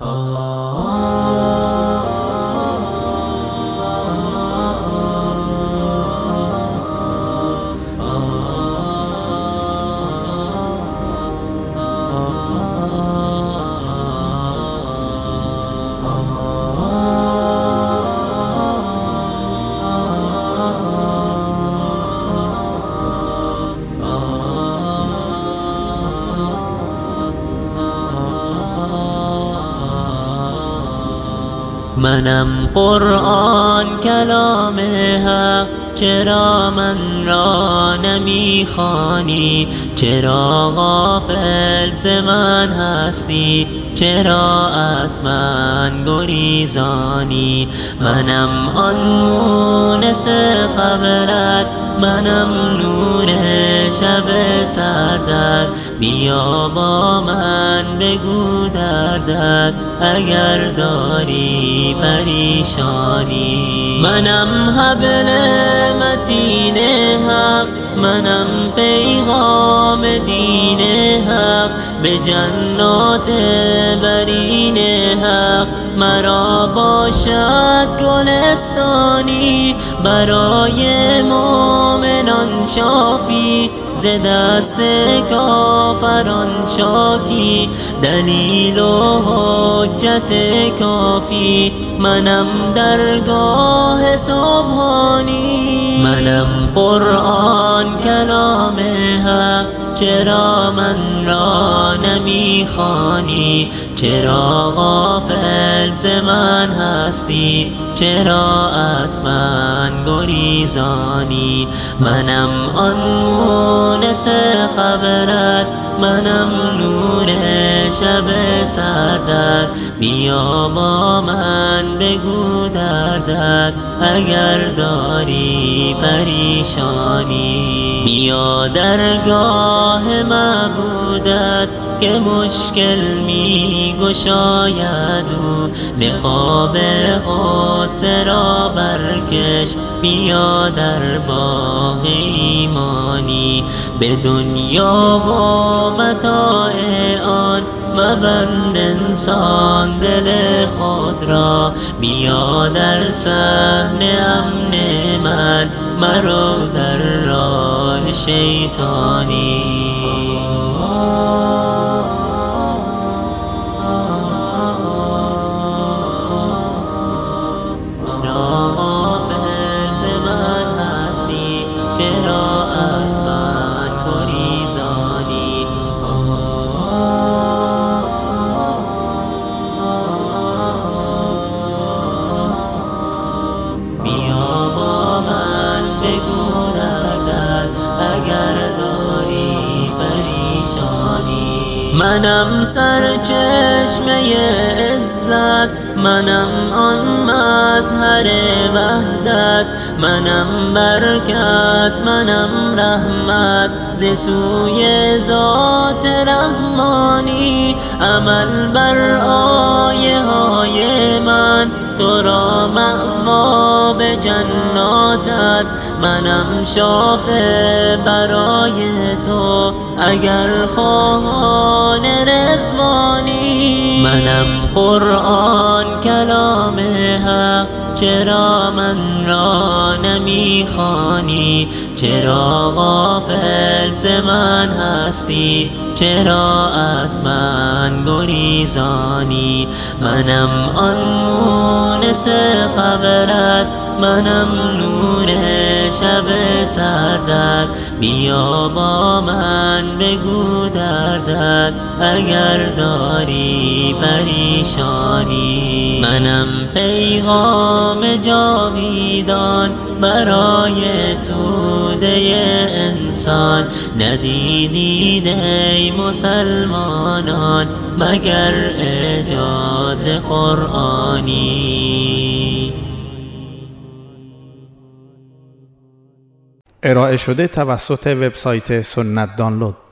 Oh. منم قرآن کلام حق چرا من را نمی خوانی چرا غافل ز من هستی؟ چرا از من گریزانی؟ منم آن مونس قبرت منم نور شب سردت. بیا با من بگو دردت اگر داری پریشانی. منم حبل متین حق منم پیغام دین حق. به جنات برین حق مرا باشد گلستانی. برای مؤمنان شافی ز دست کافران شاکی دلیل و حجت کافی. منم درگاه سبحانی منم قرآن کلام حق چرا من را نمی خوانی چرا من هستی؟ چرا از من گریزانی؟ منم آن مونس قبرت منم نور شب سردت. بیا با من بگو دردت اگر داری پریشانی. بیا درگاه معبودت که مشکل می گشاید و نقاب غصه را برکش بیا در باغ ایمانی. به دنیا و متاع آن مبند انسان دل خود را. بیا در صحن امن من مرو در راه شیطانی. منم سرچشمه عزت منم آن مظهر وحدت منم برکت منم رحمت. ز سوی ذات رحمانی عمل بر آیه های من. تو را مأوا به جنات است. منم شافع برای تو. اگر خواهان رزوانی منم قرآن کلام حق. چرا را نمی خوانی چرا غافل ز من هستی؟ چرا از من گریزانی؟ منم آن مونس قبرت منم نور شب سردت. بیا با من بگو دردت اگر داری پریشانی. منم پیغام جاویدان برای توده انسان. ندیدین ای مسلمانان مگر اعجاز قرآنی؟ ارائه شده توسط وبسایت سنت دانلود.